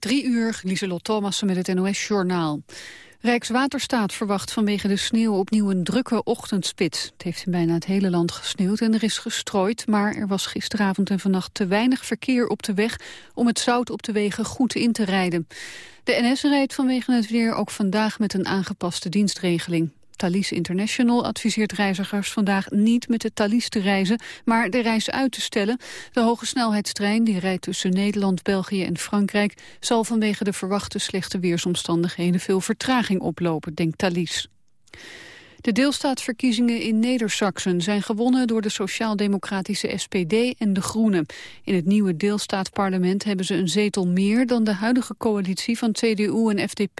Drie uur, Lieselot Thomassen met het NOS-journaal. Rijkswaterstaat verwacht vanwege de sneeuw opnieuw een drukke ochtendspits. Het heeft in bijna het hele land gesneeuwd en er is gestrooid... maar er was gisteravond en vannacht te weinig verkeer op de weg... om het zout op de wegen goed in te rijden. De NS rijdt vanwege het weer ook vandaag met een aangepaste dienstregeling. Thalys International adviseert reizigers vandaag niet met de Thalys te reizen, maar de reis uit te stellen. De hoge snelheidstrein, die rijdt tussen Nederland, België en Frankrijk, zal vanwege de verwachte slechte weersomstandigheden veel vertraging oplopen, denkt Thalys. De deelstaatsverkiezingen in Neder-Saxen zijn gewonnen door de sociaal-democratische SPD en de Groenen. In het nieuwe deelstaatparlement hebben ze een zetel meer dan de huidige coalitie van CDU en FDP.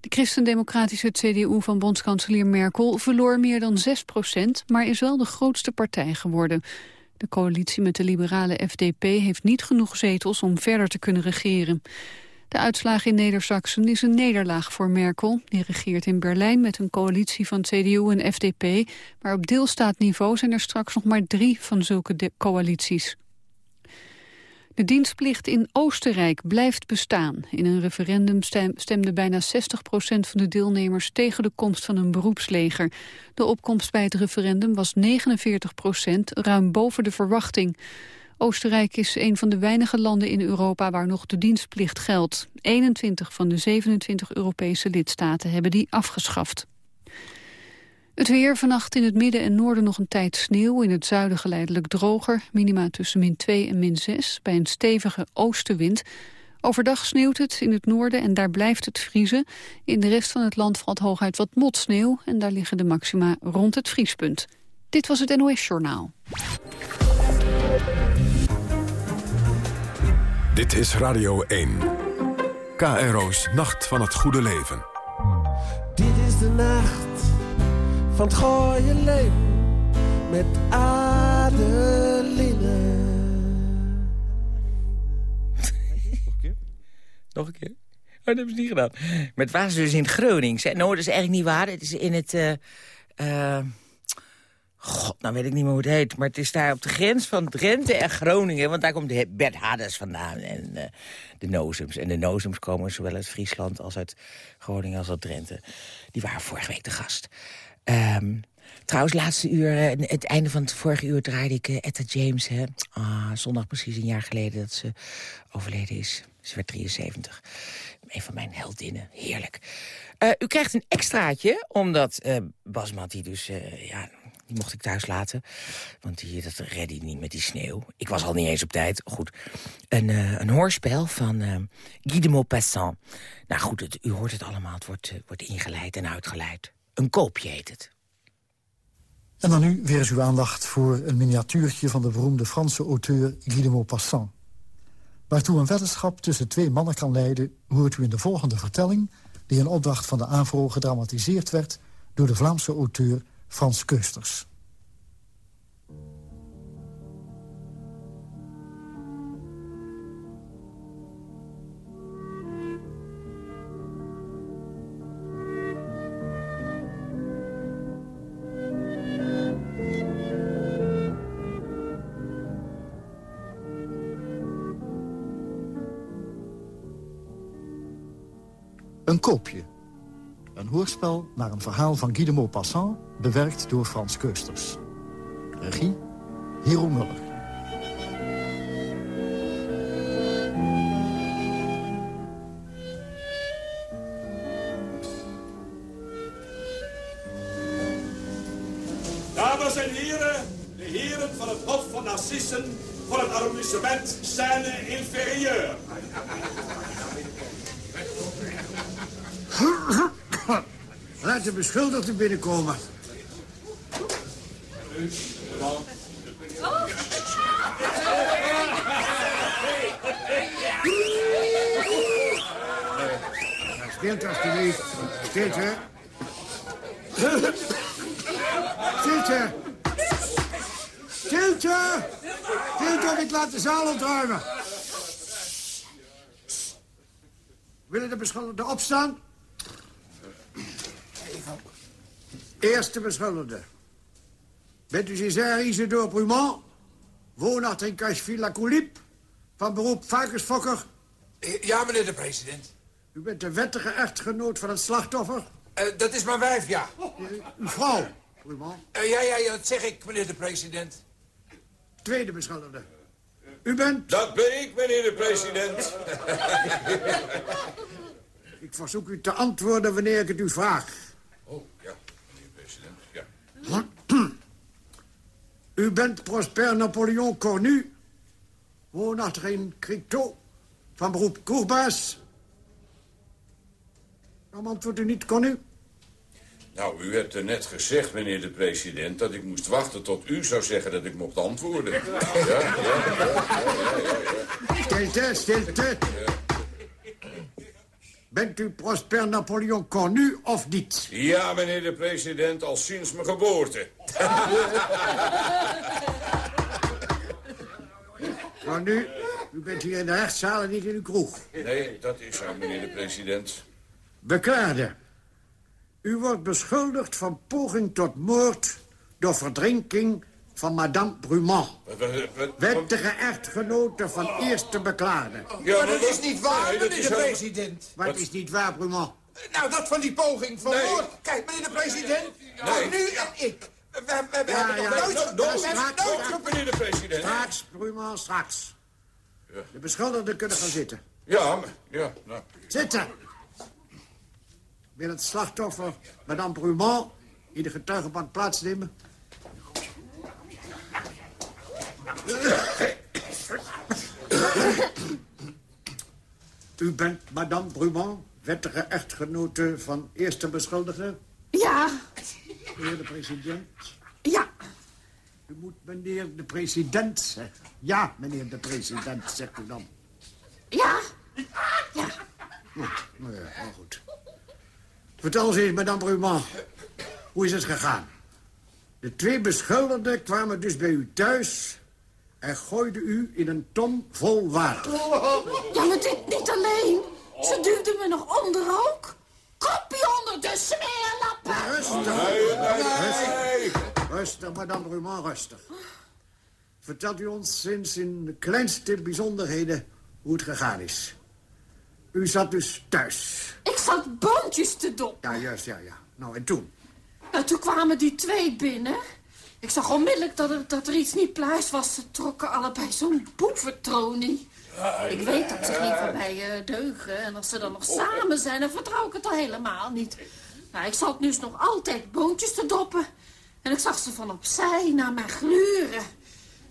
De christendemocratische CDU van bondskanselier Merkel verloor meer dan 6 procent, maar is wel de grootste partij geworden. De coalitie met de liberale FDP heeft niet genoeg zetels om verder te kunnen regeren. De uitslag in Neder-Saxen is een nederlaag voor Merkel. Die regeert in Berlijn met een coalitie van CDU en FDP. Maar op deelstaatniveau zijn er straks nog maar drie van zulke coalities. De dienstplicht in Oostenrijk blijft bestaan. In een referendum stemde bijna 60% van de deelnemers tegen de komst van een beroepsleger. De opkomst bij het referendum was 49% ruim boven de verwachting. Oostenrijk is een van de weinige landen in Europa waar nog de dienstplicht geldt. 21 van de 27 Europese lidstaten hebben die afgeschaft. Het weer vannacht in het midden en noorden nog een tijd sneeuw. In het zuiden geleidelijk droger. Minima tussen min 2 en min 6 bij een stevige oostenwind. Overdag sneeuwt het in het noorden en daar blijft het vriezen. In de rest van het land valt hooguit wat motsneeuw... en daar liggen de maxima rond het vriespunt. Dit was het NOS Journaal. Dit is Radio 1. KRO's Nacht van het Goede Leven. Dit is de nacht van het gooie leven met Adeline. Nog een keer? Oh, dat hebben ze niet gedaan. Maar het was dus in Groningen. Nou, dat is eigenlijk niet waar. Het is in het... Uh, uh, God, nou weet ik niet meer hoe het heet. Maar het is daar op de grens van Drenthe en Groningen. Want daar komt de Bert Hades vandaan. En uh, de Nozems. En de Nozems komen zowel uit Friesland als uit Groningen als uit Drenthe. Die waren vorige week de gast. Um, trouwens, laatste uur, uh, het einde van het vorige uur draaide ik uh, Etta James. Hè. Ah, zondag precies een jaar geleden dat ze overleden is. Ze werd 73. Een van mijn heldinnen. Heerlijk. U krijgt een extraatje, omdat Bas Matti dus... ja, mocht ik thuis laten. Want die, dat redde niet met die sneeuw. Ik was al niet eens op tijd. Goed. Een, uh, een hoorspel van uh, Guy de Maupassant. Nou goed, het, u hoort het allemaal. Het wordt, uh, wordt ingeleid en uitgeleid. Een koopje heet het. En dan nu weer eens uw aandacht voor een miniatuurtje... van de beroemde Franse auteur Guy de Maupassant. Waartoe een weddenschap tussen twee mannen kan leiden... hoort u in de volgende vertelling... die in opdracht van de AVRO gedramatiseerd werd... door de Vlaamse auteur Frans Keusters. Een koopje een hoorspel naar een verhaal van Guy de Maupassant... bewerkt door Frans Keusters. Regie, Hero Muller. Dames en heren, de heren van het Hof van Narcissen... voor het arrondissement Seine Inferieur. Laat de beschuldigde binnenkomen. Stilte alsjeblieft. Stilte. Stilte. Stilte. Stilte ik laat de zaal ontruimen. Willen de beschuldigden opstaan? Eerste beschuldigde. Bent u Césaire Isidore Brumont, woonachtig in Cacheville-la-Coulip... van beroep varkensfokker Ja, meneer de president. U bent de wettige echtgenoot van het slachtoffer? Uh, dat is mijn wijf, ja. Uw vrouw, Brumant? Uh, ja, ja, ja, dat zeg ik, meneer de president. Tweede beschuldigde. U bent... Dat ben ik, meneer de president. ik verzoek u te antwoorden wanneer ik het u vraag. Oh, ja, meneer de president, ja. U bent Prosper Napoleon Cornu, woonachtig in Cricto, van beroep kroegbaas. Waarom antwoordt u niet Cornu? Nou, u hebt er net gezegd, meneer de president... dat ik moest wachten tot u zou zeggen dat ik mocht antwoorden. Ja, ja, ja. ja, Stilte, stilte. Bent u Prosper Napoleon Cornu of niet? Ja, meneer de president, al sinds mijn geboorte. Cornu, u bent hier in de rechtszaal en niet in uw kroeg. Nee, dat is zo, meneer de president. Beklaarde. U wordt beschuldigd van poging tot moord... door verdrinking van madame Brumant. Wettige echtgenote van eerste beklaarde. Ja, maar dat is niet waar, meneer de president. Wat is niet waar, Brumant? Nou, dat van die poging van Nee. moord. Kijk, meneer de president. Nee. Nu en ik. We, we, we Ja, hebben ja. nog nooit... Straks, Stop, meneer de president. Straks, Brumant, straks. De beschuldigden kunnen gaan zitten. Ja, maar, ja, nou. Zitten! Wil het slachtoffer, madame Brumant, in de getuigenbank plaatsnemen? U bent madame Brumant, wettige echtgenote van eerste beschuldigde, Ja, meneer de president. ja. U moet meneer de president zeggen. Ja, meneer de president, zegt u dan. Ja, ja. Nou ja, heel goed. Vertel eens eens, madame Brumant. Hoe is het gegaan? De twee beschuldigden kwamen dus bij u thuis... en gooiden u in een ton vol water. Ja, maar dit niet alleen. Ze duwden me nog onder ook. Kopje onder de smeerlappen. Rustig. Rustig, rustig, madame Brumant, rustig. Vertelt u ons sinds in de kleinste bijzonderheden hoe het gegaan is. U zat dus thuis. Ik zat boontjes te doppen. Ja, juist, ja, ja. Nou, en toen? Nou, toen kwamen die twee binnen. Ik zag onmiddellijk dat er, dat er iets niet pluis was. Ze trokken allebei zo'n boeventronie. Ik weet dat ze geen van mij eh, deugen. En als ze dan nog samen zijn, dan vertrouw ik het al helemaal niet. Nou, ik zat dus nog altijd boontjes te doppen. En ik zag ze van opzij naar mij gluren.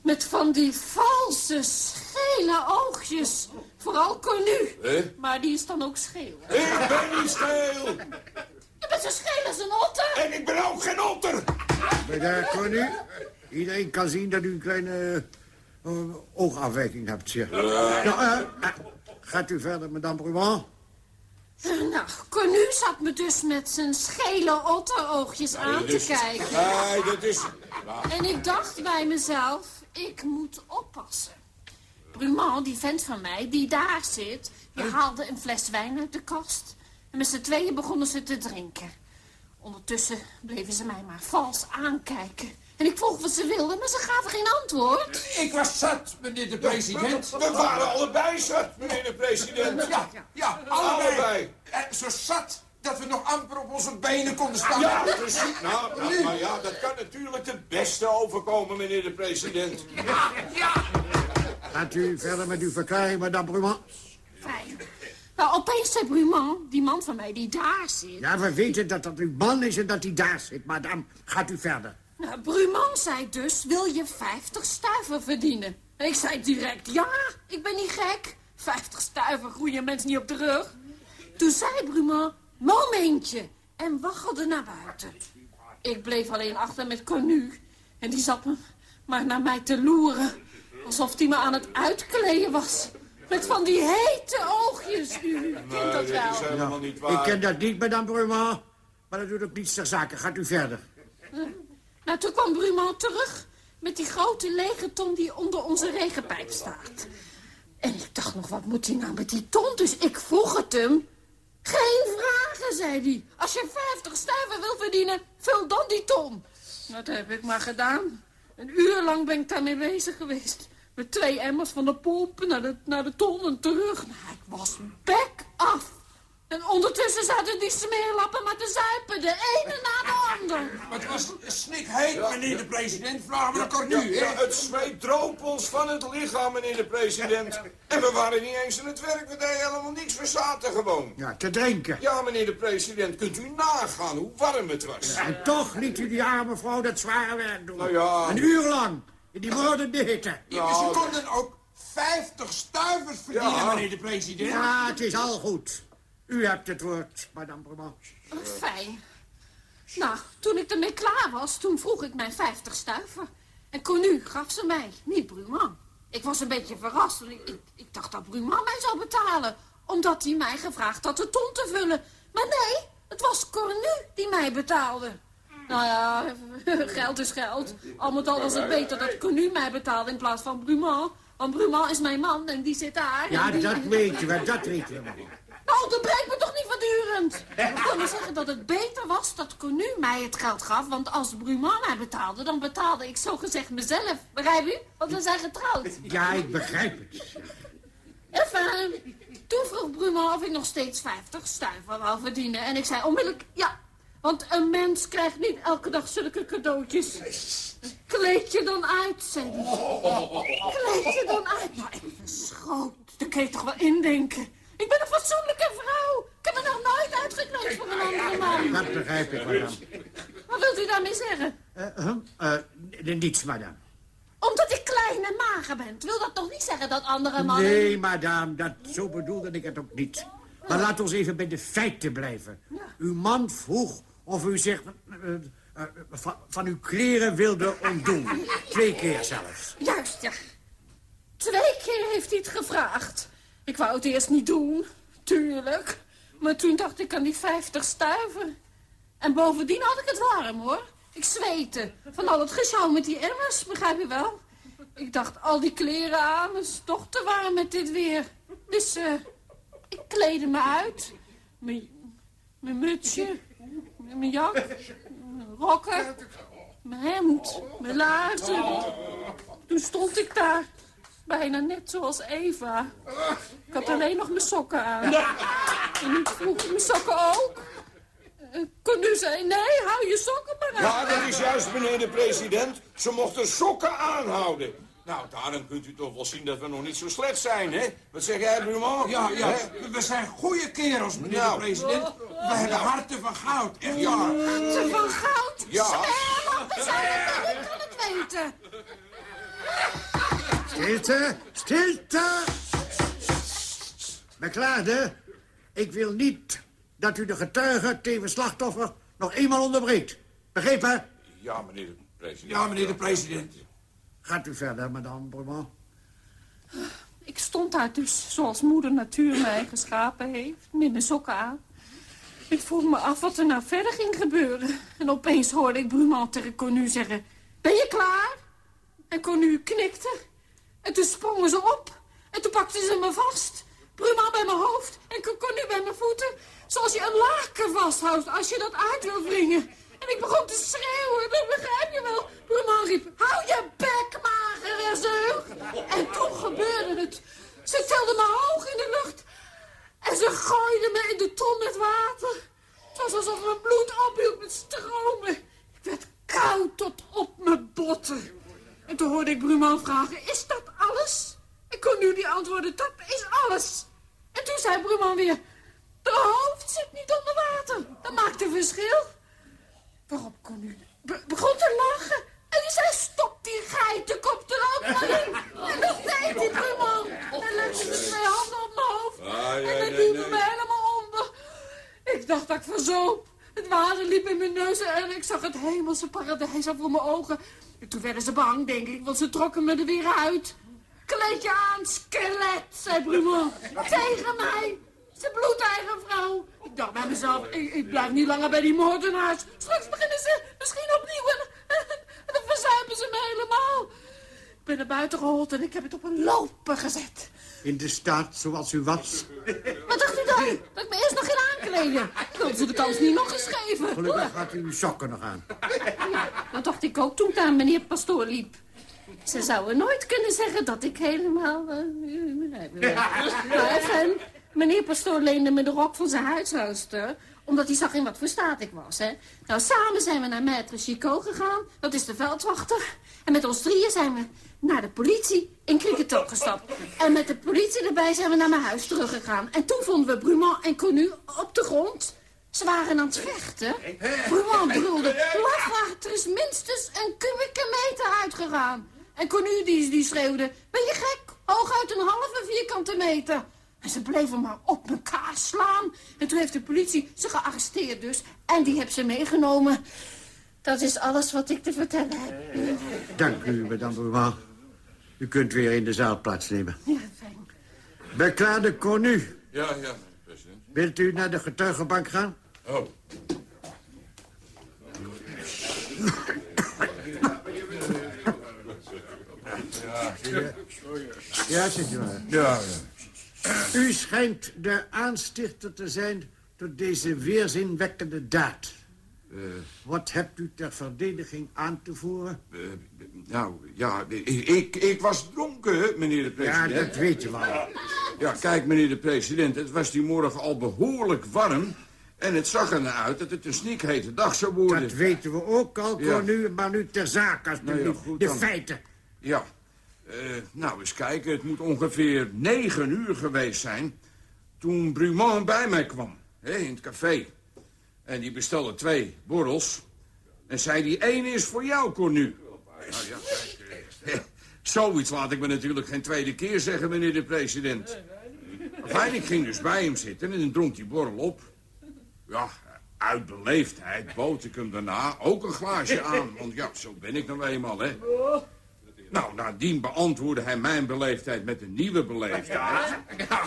Met van die valse, schele oogjes. Vooral Cornu. Maar die is dan ook scheel. Ik ben niet scheel. Bent zo scheel als een otter. En ik ben ook geen otter. Meneer Cornu, iedereen kan zien dat u een kleine eh, oogafwijking hebt, zeg. Nou, eh, eh, gaat u verder, madame Brumant? Nou, Cornu zat me dus met zijn schele otteroogjes aan te kijken. Nee, dat is... En ik dacht bij mezelf, ik moet oppassen. Brumant, die vent van mij, die daar zit... die haalde een fles wijn uit de kast. En met z'n tweeën begonnen ze te drinken. Ondertussen bleven ze mij maar vals aankijken. En ik vroeg wat ze wilden, maar ze gaven geen antwoord. Ik was zat, meneer de president. We waren allebei zat, meneer de president. Ja, ja, allebei. Allebei. Eh, zo zat dat we nog amper op onze benen konden staan. Ja, precies. Nou, nou, maar ja, dat kan natuurlijk het beste overkomen, meneer de president. Gaat u verder met uw verklaring, madame Brumant? Fijn. Nou, opeens zei Brumant, die man van mij die daar zit... Ja, we weten dat dat uw man is en dat hij daar zit, madame. Gaat u verder. Nou, Brumant zei dus, wil je 50 stuiver verdienen? En ik zei direct, ja, ik ben niet gek. 50 stuiver groeien mensen niet op de rug. Toen zei Brumant, momentje, en waggelde naar buiten. Ik bleef alleen achter met Cornu. En die zat me maar naar mij te loeren. Alsof die me aan het uitkleden was. Met van die hete oogjes. U kent dat wel. helemaal niet Ik ken dat niet, madame Brumant. Maar dat doet ook niets ter zake. Gaat u verder. Nou, toen kwam Brumant terug met die grote lege ton die onder onze regenpijp staat. En ik dacht nog, wat moet hij nou met die ton? Dus ik vroeg het hem. Geen vragen, zei hij. Als je 50 stuiver wil verdienen, vul dan die ton. Dat heb ik maar gedaan. Een uur lang ben ik daarmee bezig geweest. Met twee emmers van de pomp naar de, naar de ton en terug. Nou, ik was bek af. En ondertussen zaten die smeerlappen maar te zuipen. De ene na de ander. Maar het was snikheet, meneer de president. De Cornu, Ja, hè? het zweet droop ons van het lichaam, meneer de president. En we waren niet eens aan het werk, we deden helemaal niks, we zaten gewoon. Ja, te drinken. Ja, meneer de president, kunt u nagaan hoe warm het was? En toch liet u die arme vrouw dat zware werk doen. Nou ja. Een uur lang. Die moordende hitte. Ja, Ze konden ook 50 stuivers verdienen, Ja. meneer de president. Ja, het is al goed. U hebt het woord, madame Brumant. Fijn. Nou, toen ik ermee klaar was, toen vroeg ik mijn 50 stuiver. En Cornu gaf ze mij, niet Bruman. Ik was een beetje verrast. want Ik, ik, ik dacht dat Bruman mij zou betalen. Omdat hij mij gevraagd had de ton te vullen. Maar nee, het was Cornu die mij betaalde. Nou ja, geld is geld. Al met al was het beter dat Cornu mij betaalde in plaats van Bruman. Want Bruman is mijn man en die zit daar. Ja, die- dat weet je wel, dat weet je wel. nou, dat breekt me toch niet voortdurend. Ik wil maar zeggen dat het beter was dat Cornu mij het geld gaf. Want als Bruman mij betaalde, dan betaalde ik zogezegd mezelf. Begrijp u? Want we zijn getrouwd. Ja, ik begrijp het. Enfin, toen vroeg Bruman of ik nog steeds 50 stuiver wou verdienen. En ik zei onmiddellijk ja. Want een mens krijgt niet elke dag zulke cadeautjes. Kleed je dan uit, zei hij. Kleed je dan uit. Nou, ik verschoot. Daar kun je toch wel indenken. Ik ben een fatsoenlijke vrouw. Ik heb me nog nooit uitgekleed voor een andere man. Dat begrijp ik, madame. Wat wilt u daarmee zeggen? Eh? Eh, n- niets, madame. Omdat ik klein en mager ben. Wil dat toch niet zeggen dat andere mannen... Nee, madame, dat, zo bedoelde ik het ook niet. Maar laat ons even bij de feiten blijven. Uw man vroeg of u zich eh, eh, van, van uw kleren wilde ontdoen. Twee keer zelfs. Juist, ja. Twee keer heeft hij het gevraagd. Ik wou het eerst niet doen, tuurlijk. Maar toen dacht ik aan die vijftig stuiven. En bovendien had ik het warm, hoor. Ik zweette. Van al het gesjouw met die emmers, begrijp je wel? Ik dacht, al die kleren aan, is toch te warm met dit weer. Dus eh, ik kleedde me uit. Mijn mutsje, mijn jak, mijn rokken, mijn hemd, mijn laarzen. Toen stond ik daar, bijna net zoals Eva. Ik had alleen nog mijn sokken aan. En ik vroeg mijn sokken ook. En Cornu zei, nee, hou je sokken maar aan. Ja, dat is juist, meneer de president. Ze mochten sokken aanhouden. Nou, daarom kunt u toch wel zien dat we nog niet zo slecht zijn, hè? Wat zeg jij, Bruman? Ja, ja, Hè? we zijn goede kerels, meneer Nou. de president. We hebben harten van goud, echt waar. Harten van goud. Ja. Zou dat? Ik kan het weten. Stilte, stilte! Beklaagde, ik wil niet dat u de getuige, tevens slachtoffer, nog eenmaal onderbreekt. Begrepen? Ja, meneer de president. Ja, meneer de president. Gaat u verder, madame Brumant. Ik stond daar dus zoals moeder natuur mij geschapen heeft, met mijn sokken aan. Ik vroeg me af wat er nou verder ging gebeuren. En opeens hoorde ik Bruman tegen Cornu zeggen... Ben je klaar? En Cornu knikte. En toen sprongen ze op. En toen pakten ze me vast. Bruman bij mijn hoofd en Cornu bij mijn voeten. Zoals je een laken vasthoudt als je dat uit wil wringen. En ik begon te schreeuwen, dat begrijp je wel. Bruman riep, hou je bek, magere zeug. En toen gebeurde het. Ze tilde me hoog in de lucht. En ze gooide me in de ton met water. Het was alsof mijn bloed ophield met stromen. Ik werd koud tot op mijn botten. En toen hoorde ik Bruman vragen, is dat alles? Ik kon nu die antwoorden, dat is alles. En toen zei Bruman weer, de hoofd zit niet onder water. Dat maakt een verschil. Waarop kon be- begon te lachen. En zei, stop die geitenkop er ook maar in. En dat deed die Bruman. En legde de twee handen op mijn hoofd. Ah, ja, en hij duwde nee. me helemaal onder. Ik dacht dat ik verzoop. Het water liep in mijn neus en ik zag het hemelse paradijs al voor mijn ogen. En toen werden ze bang, denk ik, want ze trokken me er weer uit. Kleed je aan, skelet, zei Bruman. Tegen mij. Ze bloedeigen vrouw. Ik dacht bij mezelf, ik, ik blijf niet langer bij die moordenaars. Straks beginnen ze misschien opnieuw en, en dan verzuipen ze me helemaal. Ik ben naar buiten gehold en ik heb het op een lopen gezet. In de staat zoals u was. Wat dacht u dan? Dat ik me eerst nog ging aankleden. Dan ze de kans niet nog eens geven. Gelukkig had u uw sokken nog aan. Dat dacht ik ook toen ik naar meneer Pastoor liep. Ze zouden nooit kunnen zeggen dat ik helemaal... Uh, meneer Pastoor leende me de rok van zijn huishoudster omdat hij zag in wat voor staat ik was, hè. Nou, samen zijn we naar Maître Chicot gegaan. Dat is de veldwachter. En met ons drieën zijn we naar de politie in Cricketon gestapt. En met de politie erbij zijn we naar mijn huis teruggegaan. En toen vonden we Brumant en Connu op de grond. Ze waren aan het vechten. Brumant brulde, lafwacht, er is minstens een kubieke meter uitgegaan. En Connu die, die schreeuwde, ben je gek? Hooguit een halve vierkante meter. En ze bleven maar op elkaar slaan. En toen heeft de politie ze gearresteerd dus. En die heeft ze meegenomen. Dat is alles wat ik te vertellen heb. Dank u, madame. U kunt weer in de zaal plaatsnemen. Ja, fijn. Beklaarde Cornu. Ja, ja, president. Wilt u naar de getuigenbank gaan? Oh. Ja, ja, zit u maar. Ja, ja. U schijnt de aanstichter te zijn tot deze weerzinwekkende daad. Uh, Wat hebt u ter verdediging aan te voeren? Uh, nou, ja, ik, ik was dronken, meneer de president. Ja, dat weet je wel. Ja, kijk, meneer de president, het was die morgen al behoorlijk warm... en het zag er naar uit dat het een sniekhete dag zou worden. Dat weten we ook al, ja. nu, maar nu ter zake, alsjeblieft. Nou ja, goed, de feiten. Ja, uh, nou, eens kijken. Het moet ongeveer negen uur geweest zijn... toen Brumont bij mij kwam, hè, in het café. En die bestelde twee borrels. En zei die één is voor jou, Cornu. Nou ja, kijk, uh, zoiets laat ik me natuurlijk geen tweede keer zeggen, meneer de president. Enfin, ik ging dus bij hem zitten en dronk die borrel op. Ja, uit beleefdheid bood ik hem daarna ook een glaasje aan. Want ja, zo ben ik nou eenmaal, hè. Nou, nadien beantwoordde hij mijn beleefdheid met een nieuwe beleefdheid.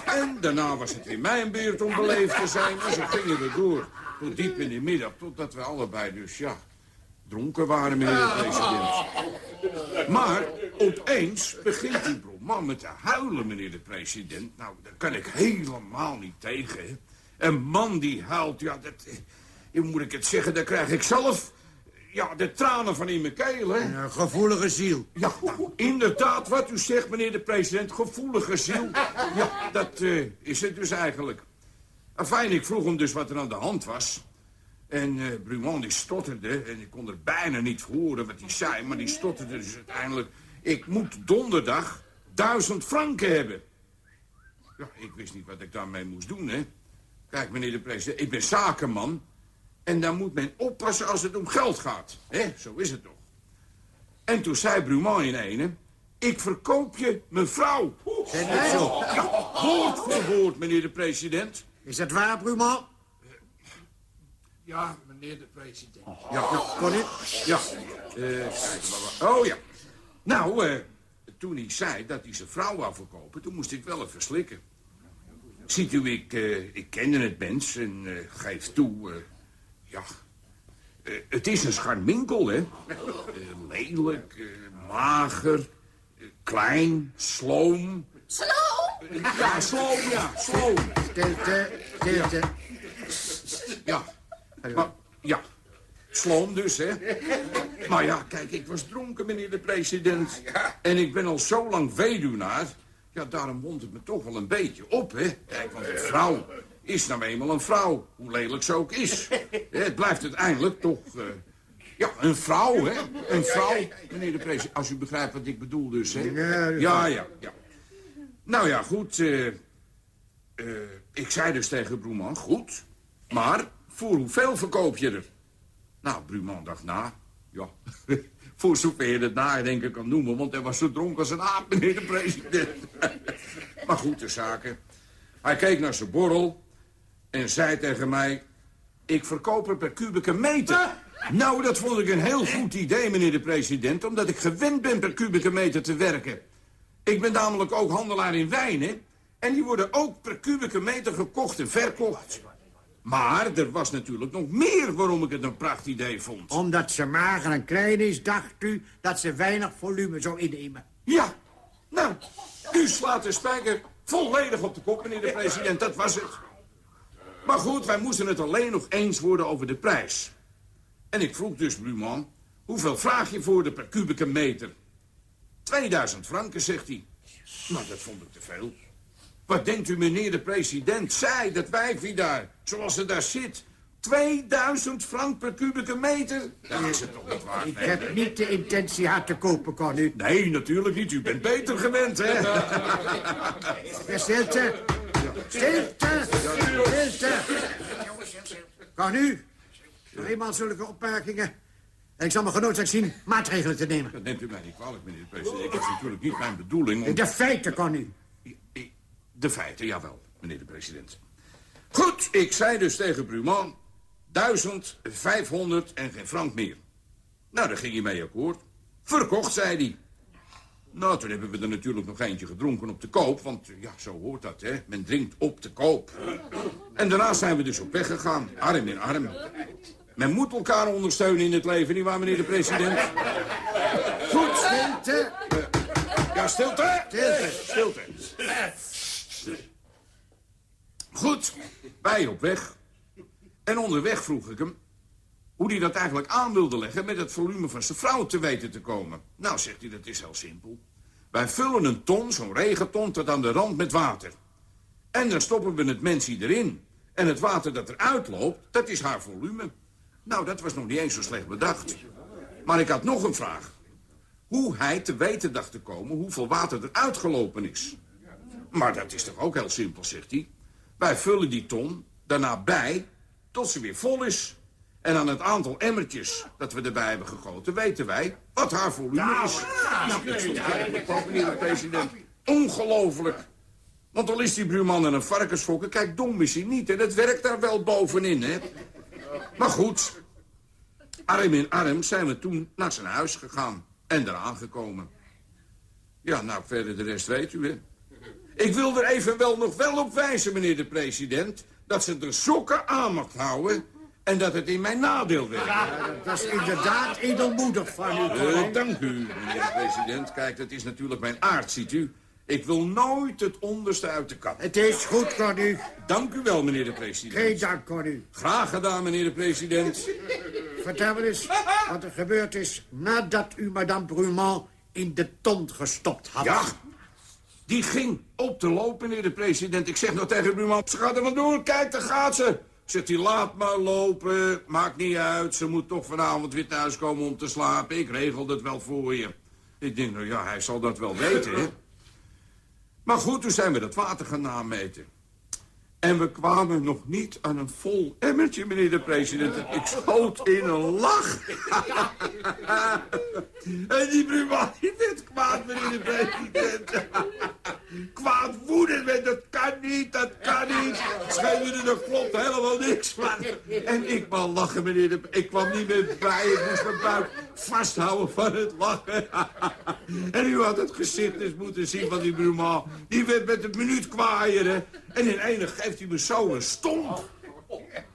En daarna was het weer mijn beurt om beleefd te zijn. En zo gingen we door. Tot diep in de middag, totdat we allebei dus, ja, dronken waren, meneer de president. Maar opeens begint die met te huilen, meneer de president. Nou, daar kan ik helemaal niet tegen. Een man die huilt, ja, dat... Hoe moet ik het zeggen, daar krijg ik zelf ja, de tranen van in mijn keel, hè? Een gevoelige ziel. Ja, nou, inderdaad, wat u zegt, meneer de president. Gevoelige ziel. Ja, dat uh, is het dus eigenlijk. Fijn, ik vroeg hem dus wat er aan de hand was. En uh, Brumont die stotterde en ik kon er bijna niet horen wat hij zei... maar die stotterde dus uiteindelijk... ik moet donderdag duizend franken hebben. Ja, ik wist niet wat ik daarmee moest doen, hè. Kijk, meneer de president, ik ben zakenman... En dan moet men oppassen als het om geld gaat. hè? Zo is het toch. En toen zei Brumont in ene... Ik verkoop je mijn vrouw. Zeg dat zo? Ja, woord voor woord, meneer de president. Is dat waar, Brumont? Ja, meneer de president. Ja, ja kon ik? Ja. Uh, oh ja. Nou, uh, toen hij zei dat hij zijn vrouw wou verkopen... toen moest ik wel even slikken. Ziet u, ik, uh, ik kende het mens en geef toe... Ja, uh, het is een scharminkel, hè? Uh, lelijk, uh, mager, klein, sloom. Sloom? ja, sloom, ja, sloom. Stilte, stilte. Ja, maar, ja, sloom dus, hè? Maar ja, kijk, ik was dronken, meneer de president. En ik ben al zo lang weduwnaar. Ja, daarom wond het me toch wel een beetje op, hè? Kijk, want een vrouw is nou eenmaal een vrouw. Hoe lelijk ze ook is. Het blijft uiteindelijk toch... Uh, ja, een vrouw, hè? Een vrouw. Meneer de president, als u begrijpt wat ik bedoel dus, hè? Ja, ja, ja. Nou ja, goed. Uh, uh, ik zei dus tegen Broeman, goed. Maar voor hoeveel verkoop je er? Nou, Bruman dacht na. Ja, voor zover je het nadenken kan noemen... want hij was zo dronken als een aap, meneer de president. maar goed, de zaken. Hij keek naar zijn borrel en zei tegen mij... ik verkoop er per kubieke meter. Nou, dat vond ik een heel goed idee, meneer de president... omdat ik gewend ben per kubieke meter te werken. Ik ben namelijk ook handelaar in wijnen... en die worden ook per kubieke meter gekocht en verkocht. Maar er was natuurlijk nog meer waarom ik het een prachtidee vond. Omdat ze mager en klein is, dacht u dat ze weinig volume zou innemen. Ja, nou, u slaat de spijker volledig op de kop, meneer de president. Dat was het. Maar goed, wij moesten het alleen nog eens worden over de prijs. En ik vroeg dus Bluman, hoeveel vraag je voor de per kubieke meter? 2000 franken, zegt hij. Nou, dat vond ik te veel. Wat denkt u, meneer de president? Zij, dat wijfie daar, zoals ze daar zit. 2000 frank per kubieke meter? Dat is het toch niet waard? Ik Nee, heb niet de intentie haar te kopen, Connu. Nee, natuurlijk niet. U bent beter gewend, hè? Stilte. Stilte. Stilte. Connu. Nog eenmaal zulke opmerkingen. En ik zal me genoodzaakt zien maatregelen te nemen. Dat neemt u mij niet kwalijk, meneer de president. Dat is natuurlijk niet mijn bedoeling om... De feiten, Connu. De feiten, jawel, meneer de president. Goed, ik zei dus tegen Bruman... 1500 en geen frank meer. Nou, daar ging hij mee akkoord. Verkocht, zei hij. Nou, toen hebben we er natuurlijk nog eentje gedronken op de koop. Want ja, zo hoort dat, hè. Men drinkt op de koop. En daarna zijn we dus op weg gegaan, arm in arm. Men moet elkaar ondersteunen in het leven, nietwaar, meneer de president? Goed, stilte. Ja, stilte. Stilte. Stilte. Goed, wij op weg. En onderweg vroeg ik hem hoe hij dat eigenlijk aan wilde leggen... met het volume van zijn vrouw te weten te komen. Nou, zegt hij, dat is heel simpel. Wij vullen een ton, zo'n regenton, tot aan de rand met water. En dan stoppen we het mensie erin. En het water dat eruit loopt, dat is haar volume. Nou, dat was nog niet eens zo slecht bedacht. Maar ik had nog een vraag. Hoe hij te weten dacht te komen hoeveel water er uitgelopen is. Maar dat is toch ook heel simpel, zegt hij. Wij vullen die ton daarna bij tot ze weer vol is. En aan het aantal emmertjes dat we erbij hebben gegoten... weten wij wat haar volume is. Nou, dat stond eigenlijk ook, meneer de president. Ongelooflijk. Want al is die buurman en een varkensfokker... kijk, dom is hij niet, en het werkt daar wel bovenin, hè. Maar goed, arm in arm zijn we toen naar zijn huis gegaan. En eraan gekomen. Ja, nou, verder de rest weet u, hè. Ik wil er even wel nog wel op wijzen, meneer de president... dat ze de sokken aan mag houden... en dat het in mijn nadeel werkt. Ja, dat is inderdaad edelmoedig van u, Eh, dank u, meneer de president. Kijk, dat is natuurlijk mijn aard, ziet u. Ik wil nooit het onderste uit de kat. Het is goed, Connu. Dank u wel, meneer de president. Geen dank, Connu. Graag gedaan, meneer de president. Vertel me eens wat er gebeurd is nadat u madame Brumant in de ton gestopt had. Ja, die ging op te lopen, meneer de president. Ik zeg nog tegen man, ze gaat er vandoor, kijk, daar gaat ze. Zegt hij, laat maar lopen, maakt niet uit. Ze moet toch vanavond weer thuiskomen om te slapen. Ik regel dat wel voor je. Ik denk, nou ja, hij zal dat wel weten, hè. Maar goed, toen zijn we dat water gaan nameten. En we kwamen nog niet aan een vol emmertje, meneer de president. En Ik schoot in een lach. en die Bruman, die werd kwaad, meneer de president. kwaad woedend, met dat kan niet, dat kan niet. Schreeuwde, er klopt helemaal niks van. En ik maar lachen, meneer de... Ik kwam niet meer bij, ik moest mijn buik vasthouden van het lachen. en u had het gezicht eens moeten zien van die Bruman. Die werd met een minuut kwaaier, hè. En in enig geeft hij me zo een stomp.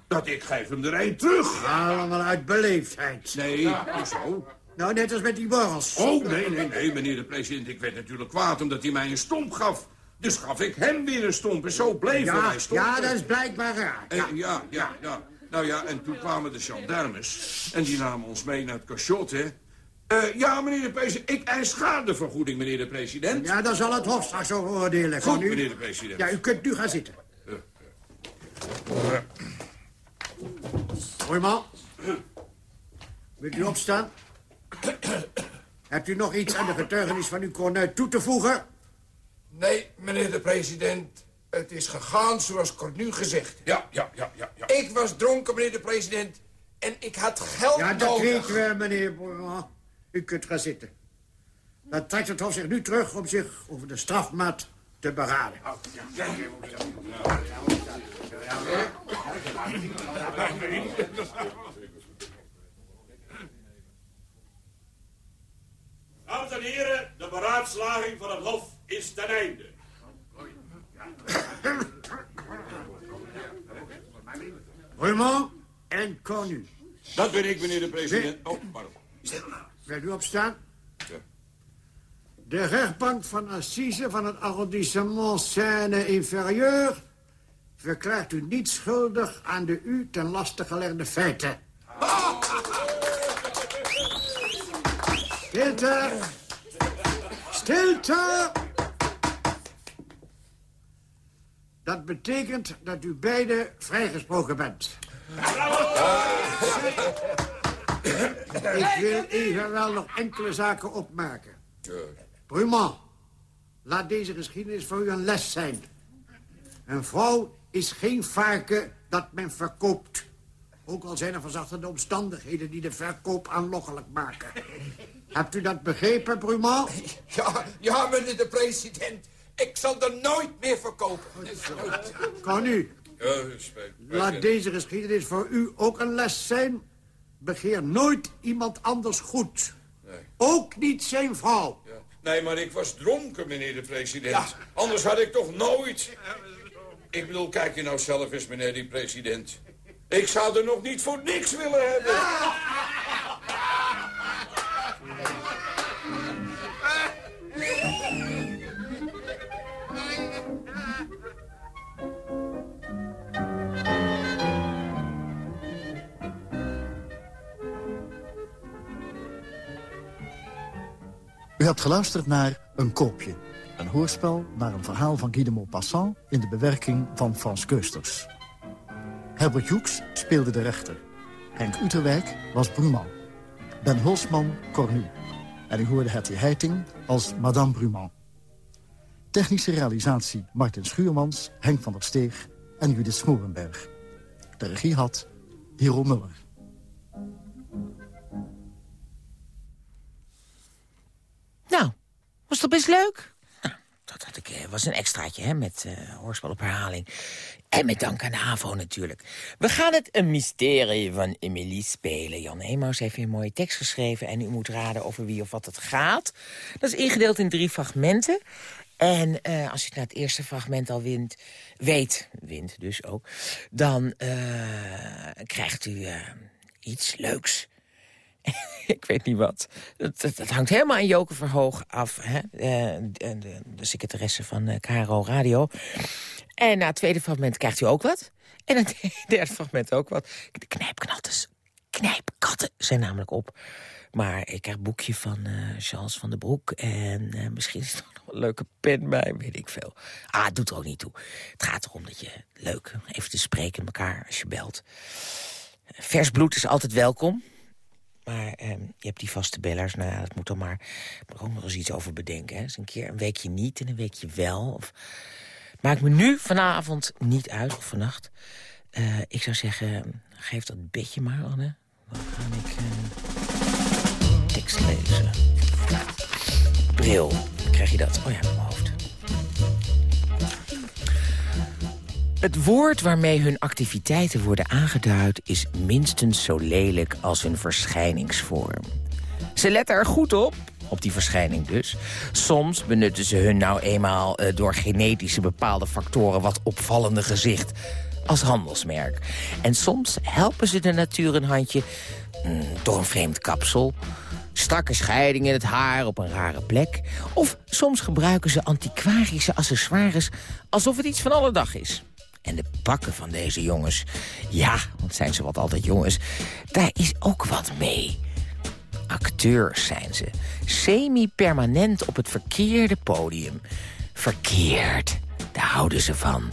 Dat ik geef hem er een terug. Allemaal uit beleefdheid. Nee, hoezo? Nou, net als met die borrels. Oh, nee, nee, nee, meneer de president. Ik werd natuurlijk kwaad omdat hij mij een stomp gaf. Dus gaf ik hem weer een stomp en zo bleven Ja, wij stompen. ja, dat is blijkbaar raar. En, ja, ja, ja. Nou ja, en toen kwamen de gendarmes. En die namen ons mee naar het cachot, hè. Eh, ja, meneer de president, ik eis schadevergoeding, meneer de president. Ja, dan zal het Hof straks over oordelen. Goed, Connu. meneer de president. Ja, u kunt nu gaan zitten. Brumant. Wilt u opstaan? Hebt u nog iets aan de getuigenis van uw cornuit toe te voegen? Nee, meneer de president. Het is gegaan zoals kort nu gezegd. Ja, ja, ja, ja, ja. Ik was dronken, meneer de president. En ik had geld Ja, dat nodig. weten we, meneer. U kunt gaan zitten. Dan trekt het Hof zich nu terug om zich over de strafmaat te beraden. Dames en heren, de beraadslaging van het Hof is ten einde. Brumant en Cornu. Dat ben ik, meneer de president. Oh, pardon. Wilt u opstaan? De rechtbank van Assise van het arrondissement Seine-Inferieur... verklaart u niet schuldig aan de u ten laste gelegde feiten. Stilte! Stilte! Dat betekent dat u beiden vrijgesproken bent. Ik wil evenwel nog enkele zaken opmerken. Brumant, laat deze geschiedenis voor u een les zijn. Een vrouw is geen varken dat men verkoopt. Ook al zijn er verzachtende omstandigheden die de verkoop aanlokkelijk maken. Hebt u dat begrepen, Brumant? Ja, ja, meneer de president. Ik zal er nooit meer verkopen. Kan u? Ja. Laat deze geschiedenis voor u ook een les zijn. Begeer nooit iemand anders goed. Nee. Ook niet zijn vrouw. Ja. Nee, maar ik was dronken, meneer de president. Anders had ik toch nooit... Ik bedoel, kijk je nou zelf eens, meneer die president. Ik zou er nog niet voor niks willen hebben. U hebt geluisterd naar Een Koopje. Een hoorspel naar een verhaal van Guy de Maupassant... in de bewerking van Frans Keusters. Herbert Joeks speelde de rechter. Henk Uterwijk was Brumant. Ben Hulsman Cornu. En u hoorde Hetty Heiting als Madame Brumant. Technische realisatie Martin Schuurmans, Henk van der Steeg en Judith Smorenberg. De regie had Hero Muller. Nou, was toch best leuk? Dat had ik, eh, was een extraatje hè, met hoorspel op herhaling. En met dank aan de AVO natuurlijk. We gaan het een mysterie van Emily spelen. Jan Emaus heeft weer een mooie tekst geschreven... en u moet raden over wie of wat het gaat. Dat is ingedeeld in drie fragmenten. En eh, als u na het eerste fragment al wint, weet, wint dus ook... dan krijgt u iets leuks. ik weet niet wat. Het hangt helemaal aan Joke Verhoog af. Hè? Eh, de, de, de secretaresse van eh, KRO Radio. En na het tweede fragment krijgt u ook wat. En het derde fragment ook wat. De knijpkatten, zijn namelijk op. Maar ik krijg een boekje van eh, Charles van den Broek. En misschien is er nog een leuke pen bij, weet ik veel. Ah, het doet er ook niet toe. Het gaat erom dat je leuk even te spreken met elkaar als je belt. Vers bloed is altijd welkom. Maar ehm, je hebt die vaste bellers, nou ja, dat moet dan maar... Er ook nog eens iets over bedenken. Hè. Dus een keer een weekje niet en een weekje wel. Of... Maakt me nu vanavond niet uit, of vannacht. Eh, ik zou zeggen, geef dat bedje maar, Anne. Dan ga ik eh, tekst lezen. Bril, krijg je dat? Oh ja, mijn hoofd. Het woord waarmee hun activiteiten worden aangeduid... is minstens zo lelijk als hun verschijningsvorm. Ze letten er goed op, op die verschijning dus. Soms benutten ze hun nou eenmaal eh, door genetische bepaalde factoren... wat opvallende gezicht als handelsmerk. En soms helpen ze de natuur een handje mm, door een vreemd kapsel... strakke scheiding in het haar op een rare plek... of soms gebruiken ze antiquarische accessoires... alsof het iets van alle dag is. En de pakken van deze jongens, ja, want zijn ze wat altijd jongens... daar is ook wat mee. Acteurs zijn ze, semi-permanent op het verkeerde podium. Verkeerd, daar houden ze van.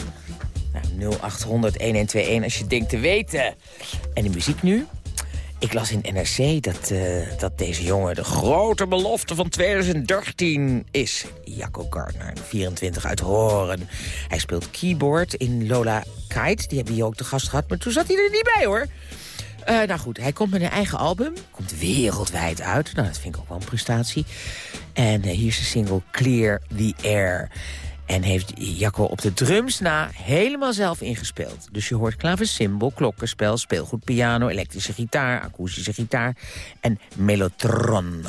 Nou, 0800-1121 als je denkt te weten. En de muziek nu? Ik las in NRC dat, uh, dat deze jongen de grote belofte van 2013 is. Jacco Gardner, 24 uit Horen. Hij speelt keyboard in Lola Kite. Die hebben hier ook te gast gehad, maar toen zat hij er niet bij, hoor. Uh, nou goed, hij komt met een eigen album. Komt wereldwijd uit. Nou, dat vind ik ook wel een prestatie. En uh, hier is de single Clear the Air. En heeft Jacco op de drums na helemaal zelf ingespeeld. Dus je hoort klaversymbol, klokkenspel, speelgoed, piano, elektrische gitaar, akoestische gitaar en mellotron.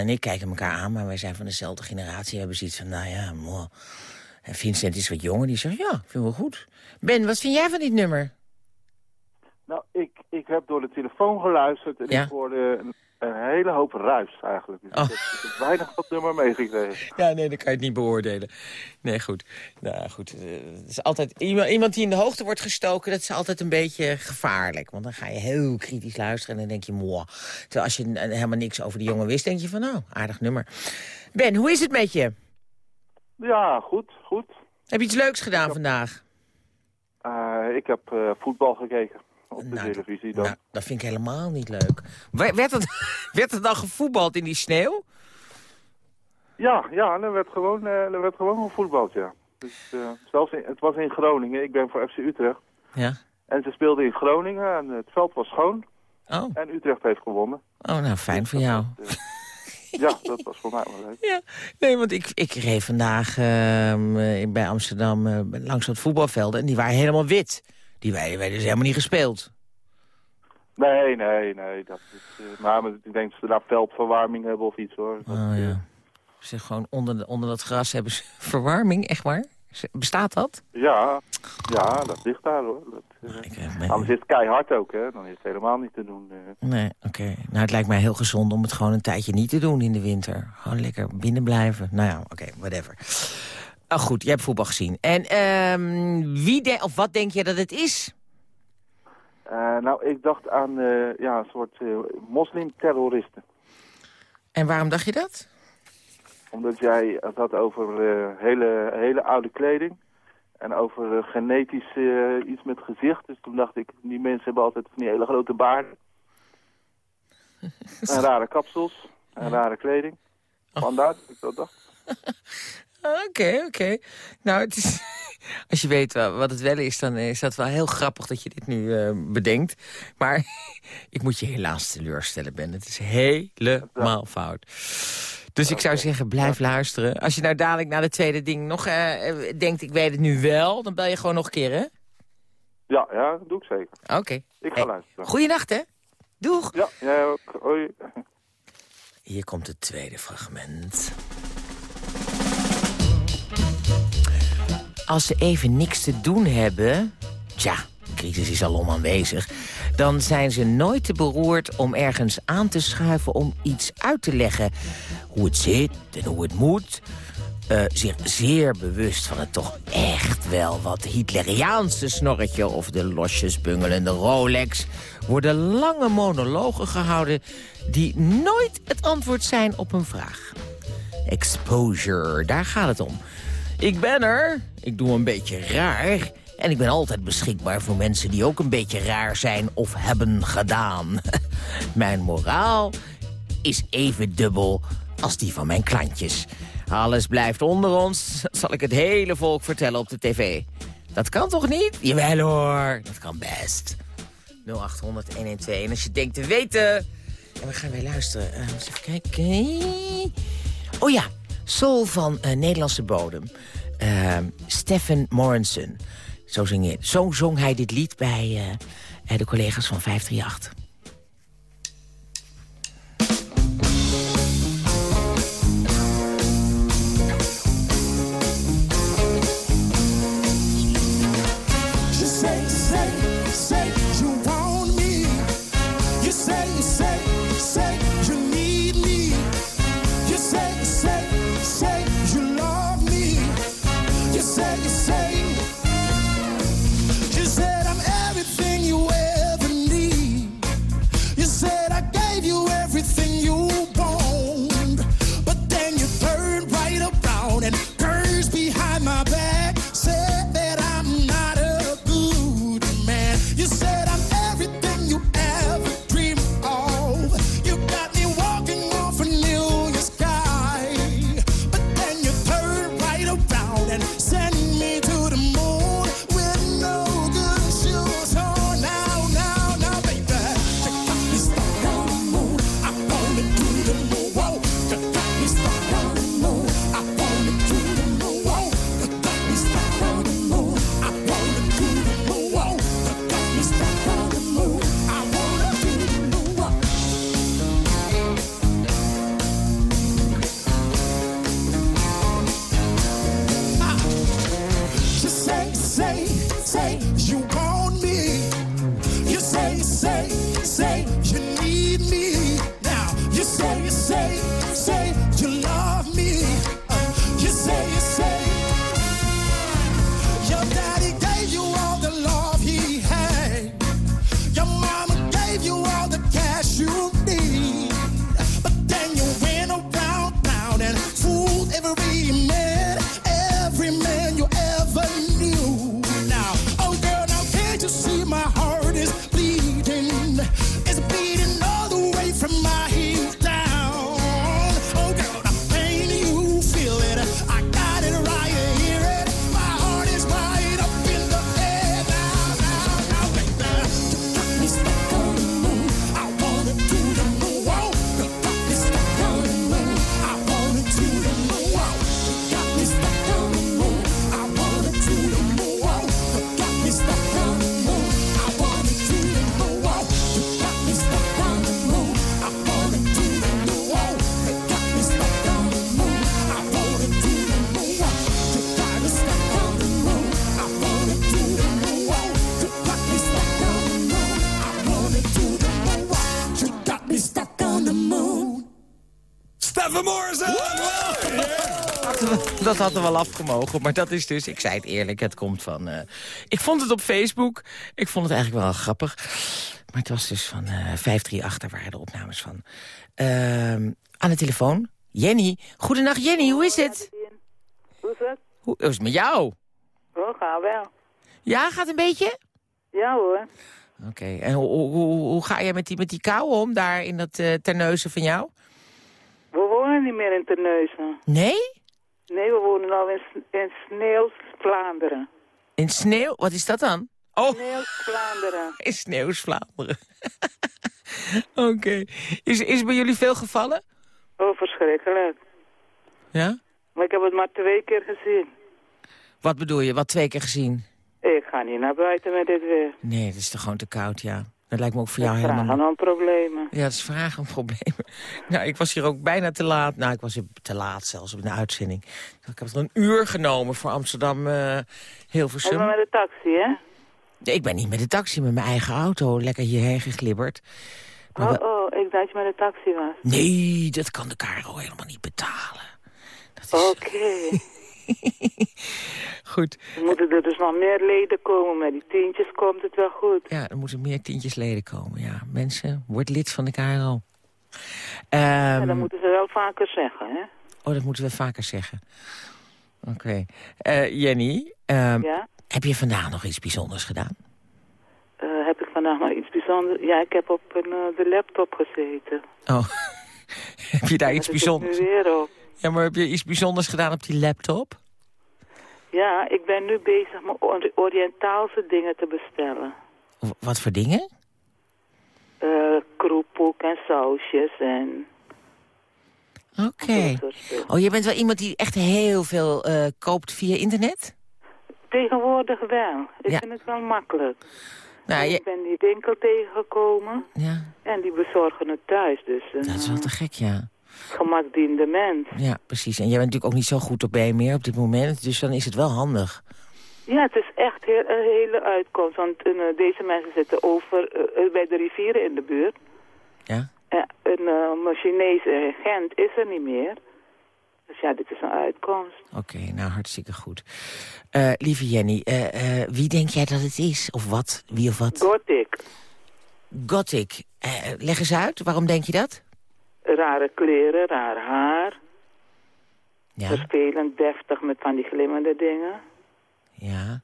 En ik kijken elkaar aan, maar wij zijn van dezelfde generatie. We hebben zoiets van, nou ja, mooi. En Vincent is wat jonger, die zegt, ja, vind wel goed. Ben, wat vind jij van dit nummer? Nou, ik, ik heb door de telefoon geluisterd en Ja. ik hoorde een, hele hoop ruis eigenlijk. Dus Oh. ik, heb, ik heb weinig het nummer meegekregen. Ja, nee, dan kan je het niet beoordelen. Nee, goed. Nou, goed. eh, Het is altijd, iemand, iemand die in de hoogte wordt gestoken, dat is altijd een beetje gevaarlijk. Want dan ga je heel kritisch luisteren en dan denk je, mooi. Terwijl als je helemaal niks over die jongen wist, denk je van, nou, aardig nummer. Ben, hoe is het met je? Ja, goed, goed. Heb je iets leuks gedaan vandaag? Eh, ik heb eh, voetbal gekeken op de Nou, televisie dan. Nou, dat vind ik helemaal niet leuk. Werd het, werd er dan gevoetbald in die sneeuw? Ja, ja, er werd gewoon, eh, er werd gewoon gevoetbald, ja. Dus, eh, zelfs in, het was in Groningen, ik ben voor FC Utrecht. Ja. En ze speelden in Groningen en het veld was schoon. Oh, En Utrecht heeft gewonnen. oh nou, fijn voor jou. Ja, dat was voor mij wel leuk. Ja, nee, want ik, ik reed vandaag eh, bij Amsterdam eh, langs het voetbalvelden... en die waren helemaal wit. Die werden, werden dus helemaal niet gespeeld. Nee, nee, nee. Dat is, eh, maar ik denk dat ze daar veldverwarming hebben of iets hoor. Dat, Oh eh, ja. Ze gewoon onder, de- onder dat gras hebben ze verwarming, echt waar? Ze- Bestaat dat? ja, ja, dat ligt daar hoor. Dat, eh, eh, ben- Anders is het keihard ook, hè. Dan is het helemaal niet te doen. eh. Nee, oké. Nou, het lijkt mij heel gezond om het gewoon een tijdje niet te doen in de winter. Gewoon lekker binnen blijven. Nou ja, oké, whatever. Oh, goed, jij hebt voetbal gezien. En ehm, wie de of wat denk je dat het is? Eh, nou, ik dacht aan eh, ja, een soort eh, moslimterroristen. En waarom dacht je dat? Omdat jij het had over hele, hele oude kleding. En over genetisch iets met gezicht. Dus toen dacht ik, die mensen hebben altijd van die hele grote baarden. en rare kapsels. En rare kleding. Vandaar dat ik dat dacht. Oké, oké. Nou, het is, als je weet wa- wat het wel is, dan is dat wel heel grappig dat je dit nu eh, bedenkt. Maar ik moet je helaas teleurstellen, Ben. Het is helemaal fout. Dus ik zou zeggen, blijf luisteren. Als je nou dadelijk na de tweede ding nog eh, eh, denkt, ik weet het nu wel... dan bel je gewoon nog een keer, hè? Ja, ja, dat doe ik zeker. Oké. Ik ga Hey, luisteren. Goeienacht, hè? Doeg! Ja, jij ook. Hoi. Hier komt het tweede fragment. Als ze even niks te doen hebben... Tja, crisis is al aanwezig... dan zijn ze nooit te beroerd om ergens aan te schuiven... om iets uit te leggen. Hoe het zit en hoe het moet. Eh, zich zeer bewust van het toch echt wel wat Hitleriaanse snorretje... of de losjes bungelende Rolex... worden lange monologen gehouden... die nooit het antwoord zijn op een vraag. Exposure, daar gaat het om. Ik ben er, ik doe een beetje raar... en ik ben altijd beschikbaar voor mensen die ook een beetje raar zijn... of hebben gedaan. Mijn moraal is even dubbel als die van mijn klantjes. Alles blijft onder ons, zal ik het hele volk vertellen op de tv. Dat kan toch niet? Jawel hoor, dat kan best. 0800 112. En als je denkt te weten... En we gaan weer luisteren. Eens even. Oh ja, Soul van eh, Nederlandse bodem. Eh, Stephen Morrison. Zo zong hij dit lied bij eh, eh, de collega's van 538. Van Morrison! Dat hadden we wel afgemogen, maar dat is dus, ik zei het eerlijk, het komt van... eh, ik vond het op Facebook, ik vond het eigenlijk wel grappig. Maar het was dus van eh 538, daar waren de opnames van. Ehm, aan de telefoon, Jenny. Goedenacht Jenny, hoe is het? Hoe is het? Hoe hoe is het met jou? Oh, ga wel. Ja, gaat een beetje? Ja hoor. Oké, en hoe, hoe, hoe, hoe ga je met die, met die kou om daar in dat uh, terneuzen van jou? We wonen niet meer in Terneuzen. Nee? Nee, we wonen nou in, in Sneeuws-Vlaanderen. In sneeuw? Wat is dat dan? Oh, Sneeuws-Vlaanderen. in Sneeuws-Vlaanderen. Oké. Is, is bij jullie veel gevallen? Oh, verschrikkelijk. Ja? Maar ik heb het maar twee keer gezien. Wat bedoel je? Wat twee keer gezien? Ik ga niet naar buiten met dit weer. Nee, dat is toch gewoon te koud, ja. Dat lijkt me ook voor jou Vragen helemaal... dan problemen. Ja, dat is vragen om problemen. Nou, ik was hier ook bijna te laat. Nou, ik was hier te laat zelfs op de uitzending. Ik heb er een uur genomen voor Amsterdam uh, Hilversum. En met de taxi, hè? Nee, ik ben niet met de taxi, met mijn eigen auto. Lekker hierheen geglibberd. Maar Oh, oh, ik dacht je met de taxi was. Nee, dat kan de Caro helemaal niet betalen. Oké. Goed. Dan moeten er dus nog meer leden komen. Met die tientjes komt het wel goed. Ja, er moeten meer tientjes leden komen. Ja, mensen, word lid van de KRO. Ehm, Ja, dat moeten ze wel vaker zeggen, hè? Oh, dat moeten we vaker zeggen. Oké. Eh, Jenny, ehm, Ja? heb je vandaag nog iets bijzonders gedaan? Eh, heb ik vandaag nog iets bijzonders? Ja, ik heb op een, eh, de laptop gezeten. Oh, heb je daar iets ik bijzonders... nu weer op. Ja, maar heb je iets bijzonders gedaan op die laptop? Ja, ik ben nu bezig met or- Oriëntaalse dingen te bestellen. W- wat voor dingen? Eh kroephoek en sausjes en... Oké. Oh, je bent wel iemand die echt heel veel eh, koopt via internet? Tegenwoordig wel. Ik Ja. vind het wel makkelijk. Nou, ik ben die winkel tegengekomen Ja, en die bezorgen het thuis. Dus dat is wel te gek, ja. Gemakdiende mens. Ja, precies. En jij bent natuurlijk ook niet zo goed op B meer op dit moment. Dus dan is het wel handig. Ja, het is echt heel, een hele uitkomst. Want eh, deze mensen zitten over eh, eh, bij de rivieren in de buurt. Ja? En een uh, Chinese Gent is er niet meer. Dus ja, dit is een uitkomst. Oké, nou hartstikke goed. Lieve Jenny, wie denk jij dat het is? Of wat? Wie of wat? Gothic. Gothic. Leg eens uit, waarom denk je dat? Rare kleren, raar haar. Ja, Vervelend, deftig met van die glimmende dingen. ja.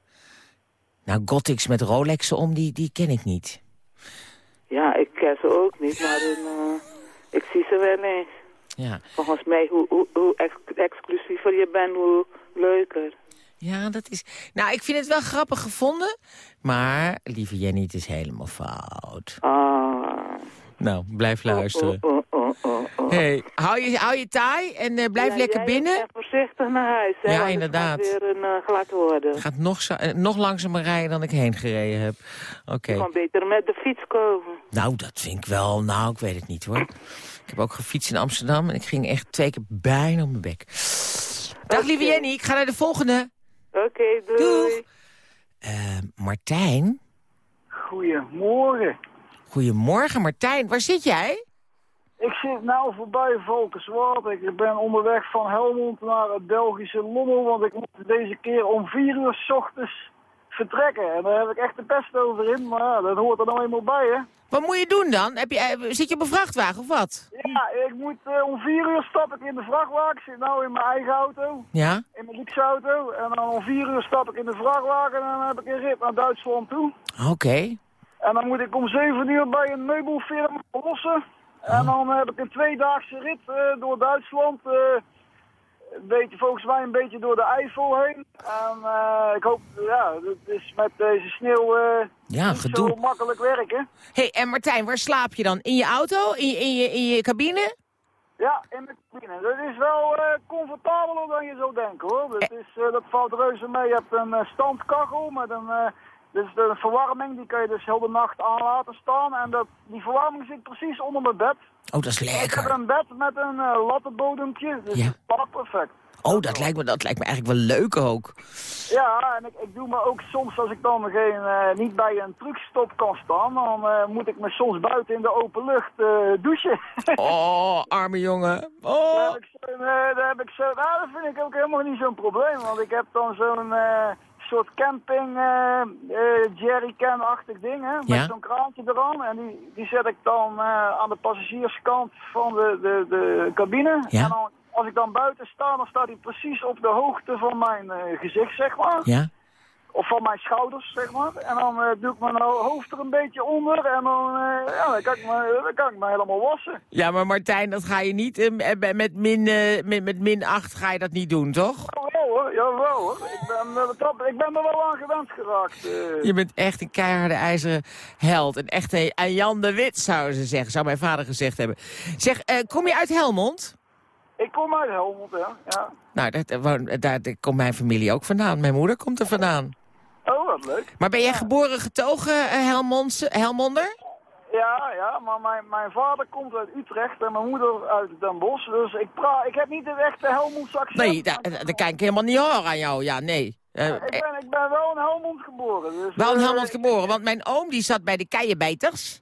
Nou, Gothics met Rolexen om, die, die ken ik niet. Ja, ik ken ze ook niet, maar eh, ik zie ze wel eens. Ja. Volgens mij, hoe, hoe, hoe ex- exclusiever je bent, hoe leuker. Ja, dat is... Nou, ik vind het wel grappig gevonden. Maar, lieve Jenny, het is helemaal fout. Ah. Nou, blijf luisteren. Oh, oh, oh, oh. Hey, hou je, hou je taai en eh, blijf Ja, lekker jij binnen. En voorzichtig naar huis, hè? Ja, inderdaad. Het gaat weer een uh, glad worden. Het gaat nog, eh, nog langzamer rijden dan ik heen gereden heb. Oké. Je kan beter met de fiets komen. Nou, dat vind ik wel... Nou, ik weet het niet hoor. Ik heb ook gefietst in Amsterdam en ik ging echt twee keer bijna op mijn bek. Dag lieve Jenny, ik ga naar de volgende. Oké, doei. Eh, Martijn? Goedemorgen. Goedemorgen Martijn, waar zit jij? Ik zit nou voorbij Valkenswaard. Ik ben onderweg van Helmond naar het Belgische Lommel, want ik moet deze keer om vier uur s ochtends vertrekken. En daar heb ik echt de pest over in, maar ja, dat hoort er nou eenmaal bij, hè. Wat moet je doen dan? Heb je, eh, zit je op een vrachtwagen of wat? Ja, ik moet eh, om vier uur stap ik in de vrachtwagen. Ik zit nou in mijn eigen auto, Ja? in mijn luxe auto. En dan om vier uur stap ik in de vrachtwagen en dan heb ik een rit naar Duitsland toe. Oké. En dan moet ik om 7 uur bij een meubelfirma lossen. En dan heb ik een tweedaagse rit eh, door Duitsland. eh, een beetje, volgens mij een beetje door de Eifel heen. En eh, ik hoop, ja, het is met deze sneeuw Ja, niet gedoe. zo makkelijk werken. hey, en Martijn, waar slaap je dan? In je auto? In je, in je, in je cabine? Ja, in de cabine. Dat is wel comfortabeler dan je zou denken hoor. Dat, is, dat valt reuze mee. Je hebt een standkachel met een... eh, dus de verwarming, die kan je dus heel de nacht aan laten staan. En dat, die verwarming zit precies onder mijn bed. Oh, dat is Ik heb lekker. een bed met een uh, lattenbodempje, dus Ja. dat is perfect. Oh, dat lijkt, me, dat lijkt me eigenlijk wel leuk ook. Ja, en ik, ik doe me ook soms, als ik dan geen, eh, niet bij een truckstop kan staan, dan eh, moet ik me soms buiten in de open lucht eh, douchen. Oh, arme jongen. Daar Oh. heb ik eh, daar heb ik zo, nou, dat vind ik ook helemaal niet zo'n probleem, want ik heb dan zo'n eh, soort camping eh eh, jerrycan-achtig ding, hè, met Ja. zo'n kraantje eraan. En die, die zet ik dan eh, aan de passagierskant van de, de, de cabine. Ja. En dan, als ik dan buiten sta, dan staat hij precies op de hoogte van mijn eh, gezicht, zeg maar. Ja? Of van mijn schouders, zeg maar. En dan eh, doe ik mijn ho- hoofd er een beetje onder en dan, eh, ja, dan, kan ik me, dan kan ik me helemaal wassen. Ja, maar Martijn, dat ga je niet met, min, eh, met, met min 8 ga je dat niet doen, toch? Jawel hoor. Ik ben, dat, ik ben er wel aan gewend geraakt. eh. Je bent echt een keiharde ijzeren held. Een echte een Jan de Wit, zouden ze zeggen. Zou mijn vader gezegd hebben. Zeg, eh, kom je uit Helmond? Ik kom uit Helmond, hè. Ja. Nou, eh, daar, daar komt mijn familie ook vandaan. Mijn moeder komt er vandaan. Oh, wat leuk. Maar ben jij geboren getogen Helmondse, Helmonder? Ja, ja, maar mijn, mijn vader komt uit Utrecht en mijn moeder uit Den Bosch. Dus ik, pra ik heb niet het echte Helmondse accent. Nee, dat, dat kan ik helemaal niet horen aan jou. Ja, nee. Eh, ik, ben, ik ben wel in Helmond geboren. Dus, wel in eh, Helmond geboren, want mijn oom die zat bij de keienbeters.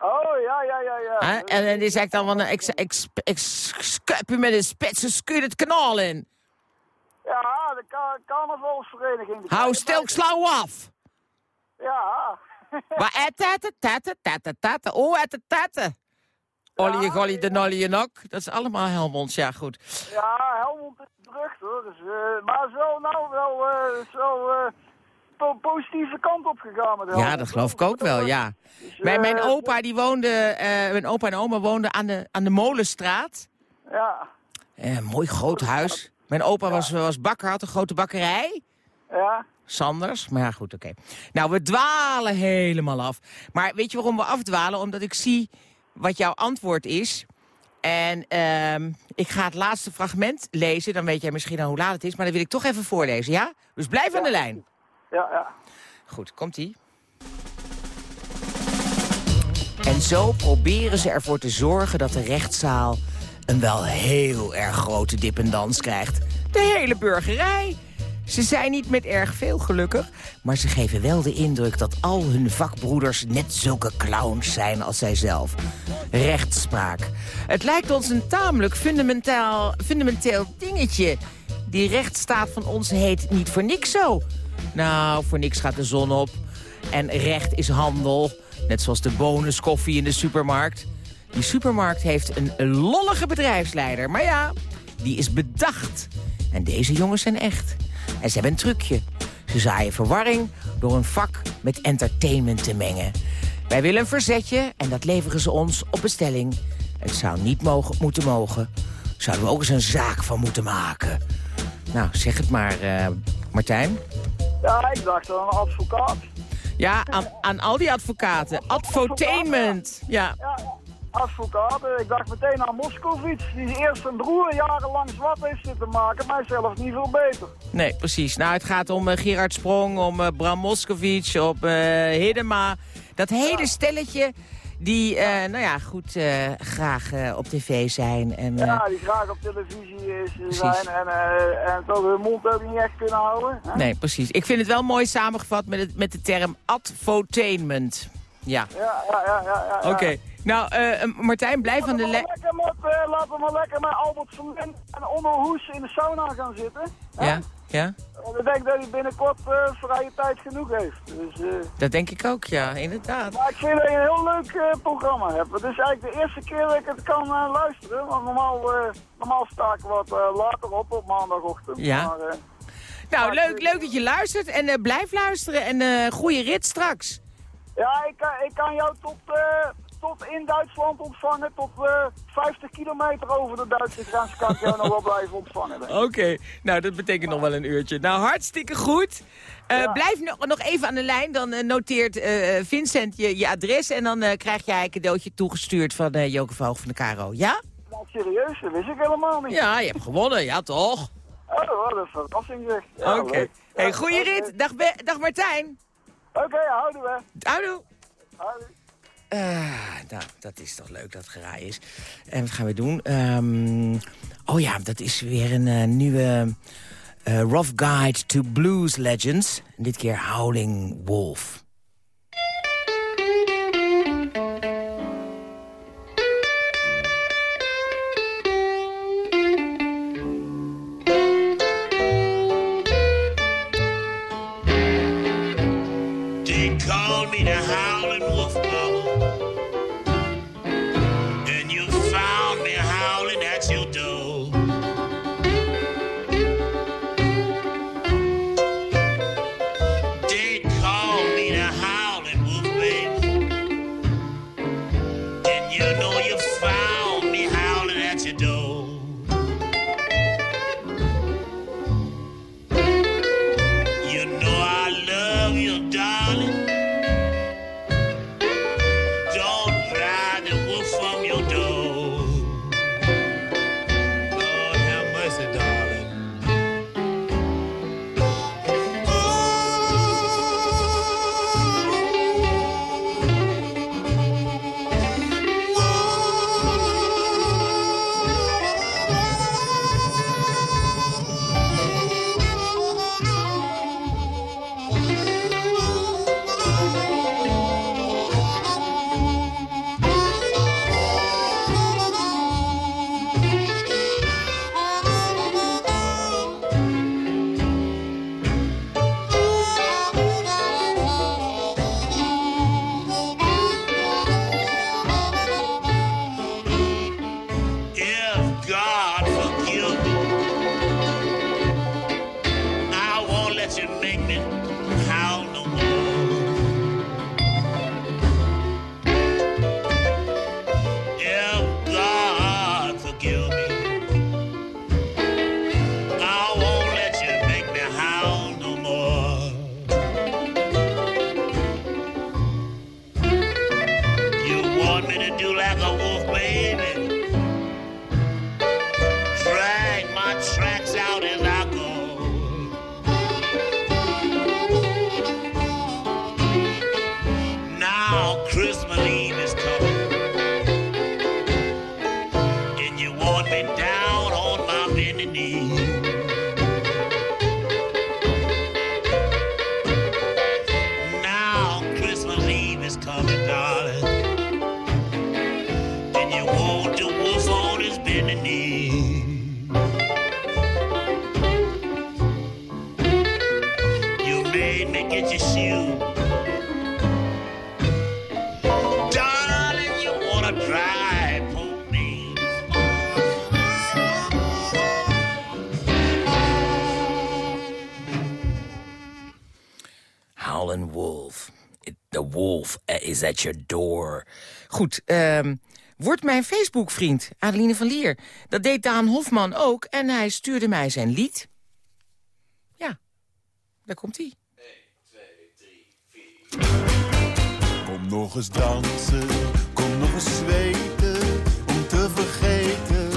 Oh, ja, ja, ja, ja. Hè? En, en die zegt dan van, eh, ik, ik, ik, skuip u met een spitse skuur het kanaal in. Ja, de carnavalsvereniging. de Hou stil, ik sla af. Ja. Maar etete, tete, tete, tete, oh etete. Ollie, golly, de nolly en. Dat is allemaal Helmonds, ja goed. Ja, Helmond is berucht hoor. Dus, eh, maar zo nou wel eh, zo po- positieve kant op gegaan met Helmond. Ja, dat geloof ik ook wel, ja. Mijn, mijn eh, opa, die woonde, mijn opa en oma woonden aan de, aan de Molenstraat. Ja, mooi groot huis. Mijn opa was, was bakker, had een grote bakkerij. ja. Sanders, maar ja, goed, oké. Nou, we dwalen helemaal af. Maar weet je waarom we afdwalen? Omdat ik zie wat jouw antwoord is. En ehm, ik ga het laatste fragment lezen. Dan weet jij misschien al hoe laat het is. Maar dat wil ik toch even voorlezen, ja? Dus blijf aan de lijn. Ja, ja. Goed, komt-ie. En zo proberen ze ervoor te zorgen dat de rechtszaal een wel heel erg grote dip en dans krijgt. De hele burgerij. Ze zijn niet met erg veel gelukkig, maar ze geven wel de indruk dat al hun vakbroeders net zulke clowns zijn als zijzelf. Rechtspraak. Het lijkt ons een tamelijk fundamentaal, fundamenteel dingetje. Die rechtsstaat van ons heet niet voor niks zo. Nou, voor niks gaat de zon op. En recht is handel. Net zoals de bonuskoffie in de supermarkt. Die supermarkt heeft een lollige bedrijfsleider. Maar ja, die is bedacht. En deze jongens zijn echt. En ze hebben een trucje. Ze zaaien verwarring door een vak met entertainment te mengen. Wij willen een verzetje en dat leveren ze ons op bestelling. Het zou niet mogen, moeten mogen. Zouden we ook eens een zaak van moeten maken. Nou, zeg het maar, eh, Martijn. Ja, ik dacht aan een advocaat. Ja, aan, aan al die advocaten. Advotainment. Ja. Ja, advocaat. Ik dacht meteen aan Moskovits, die eerst zijn broer jarenlang zwart heeft zitten maken, maar zelf niet veel beter. Nee, precies. Nou, het gaat om eh, Gerard Sprong, om eh, Bram Moskovic, op eh Hiddema. Dat hele stelletje die, nou ja, goed, graag op tv zijn. En, Ja, die graag op televisie is, zijn en, en toch hun mond ook niet echt kunnen houden. hè? Nee, precies. Ik vind het wel mooi samengevat met, het, met de term advotainment. Ja. Ja, ja, ja, ja. ja. Oké. Nou, eh, eh, Martijn, blijf aan de lijn. Laten we maar lekker met Albert Verlinde en Onno Hoes in de sauna gaan zitten. hè? Ja, ja. En ik denk dat hij binnenkort eh, vrije tijd genoeg heeft. Dus, Dat denk ik ook, ja, inderdaad. maar ik vind dat je een heel leuk programma hebt. Het is eigenlijk de eerste keer dat ik het kan luisteren. Want normaal, normaal sta ik wat later op op maandagochtend. Ja. Maar, Nou, leuk, leuk dat je luistert en blijf luisteren en goede rit straks. ja, ik, kan- ik kan jou tot, tot in Duitsland ontvangen. Tot eh 50 kilometer over de Duitse grens kan ik jou nog wel blijven ontvangen. Oké, nou dat betekent nog wel een uurtje. Nou, hartstikke goed. Eh, Blijf nog, nog even aan de lijn, dan eh, noteert Vincent je, je adres... en dan krijg jij een cadeautje toegestuurd van eh Joke Verhoog van de Caro. Ja? Nou, serieus, dat wist ik helemaal niet. Ja, je hebt gewonnen, ja toch? Oh, wat een verrassing zeg. Ja, Oké. leuk. Hey, oké. rit. Dag, Be- dag Martijn. Oké, houden we. Houdoe. Houdoe. Ah, nou, dat is toch leuk dat geraaid is. En wat gaan we doen? Um, oh ja, dat is weer een eh, nieuwe uh, Rough Guide to Blues Legends. Dit keer Howling Wolf. They call me the. at your door. Goed, ehm, um, word mijn Facebook-vriend, Adeline van Lier. Dat deed Daan Hofman ook en hij stuurde mij zijn lied. Ja, daar komt hij. 1, 2, 3, 4. Kom nog eens dansen, kom nog eens zweten, om te vergeten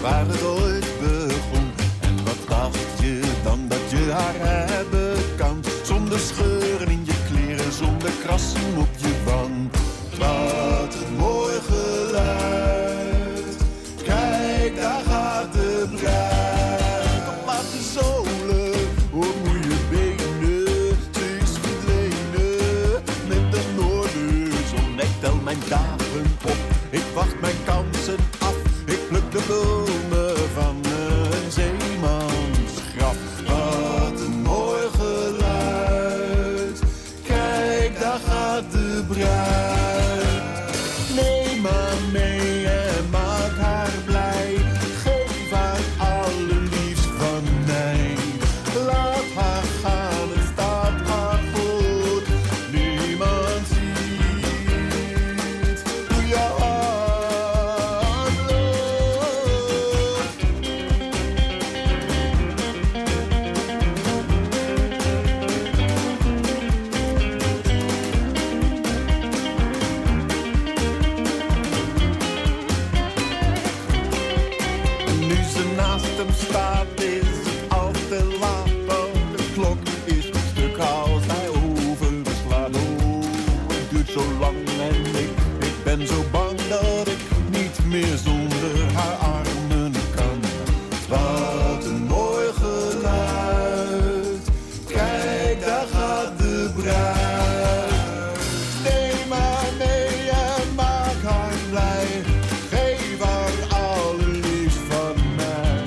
waar het ooit begon. En wat dacht je dan dat je haar hebben kan, zonder scheuren in je kleren, zonder krassen op je cloud. Bruid. Neem haar mee en maak haar blij. Geef haar allerliefst van mij.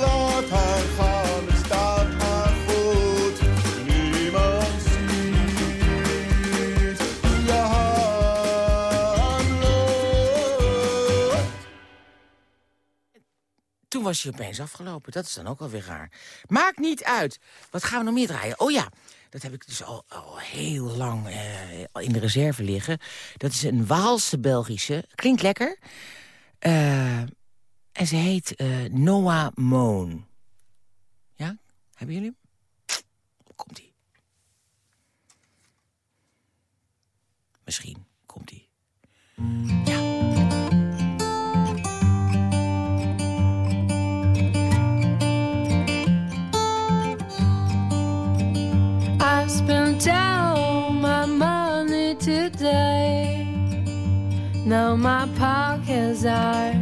Laat haar gaan, het staat haar goed. Niemand ziet je. Toen was hij opeens afgelopen. Dat is dan ook alweer raar. Maakt niet uit. Wat gaan we nog meer draaien? Oh ja, dat heb ik dus al, heel lang eh, in de reserve liggen. Dat is een Waalse Belgische. Klinkt lekker. Eh, en ze heet eh, Noah Moon. Ja? Hebben jullie? Komt-ie. Misschien komt-ie. I spent all my money today. Now my pockets are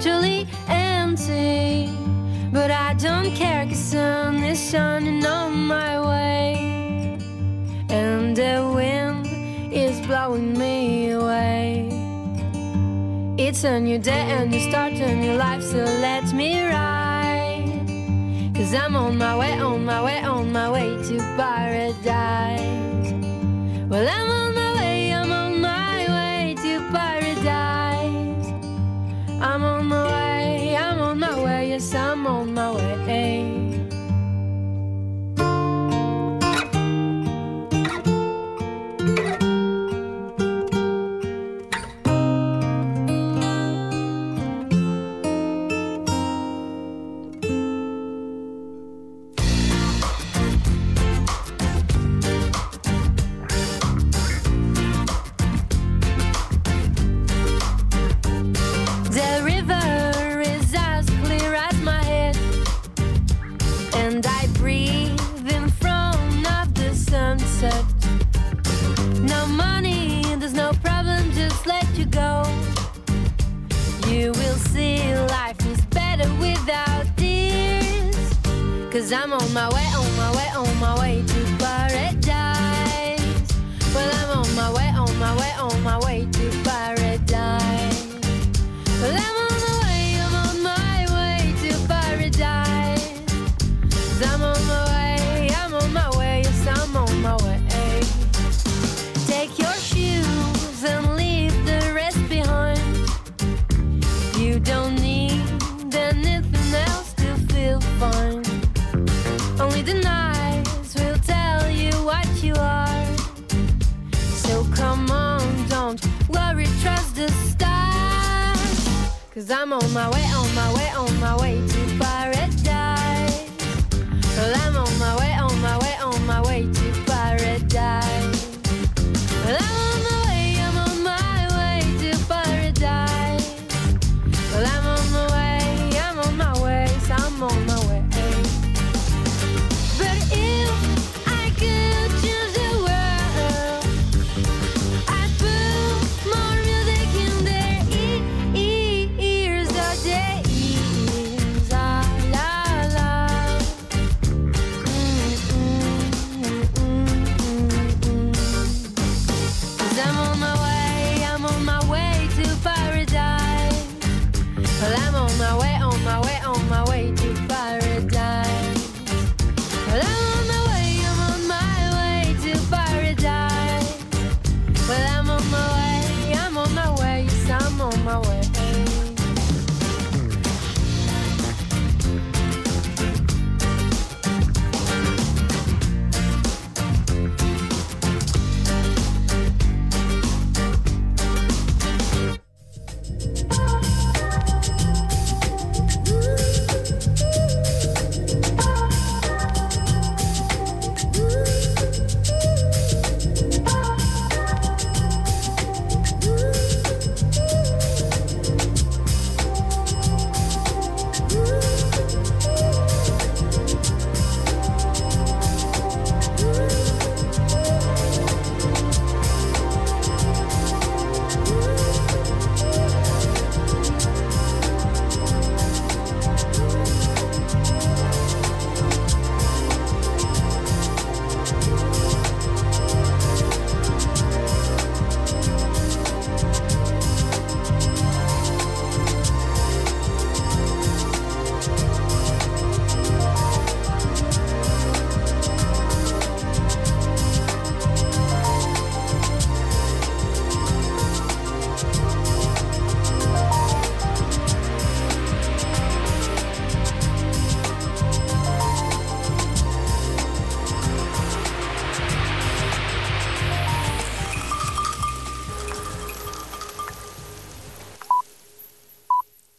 truly empty. But I don't care, cause sun is shining on my way. And the wind is blowing me away. It's a new day and you start a new life, so let me ride. Cause I'm on my way, on my way, on my way to paradise. Well, I'm on my way, I'm on my way to paradise. I'm on my way, I'm on my way, yes, I'm on my way.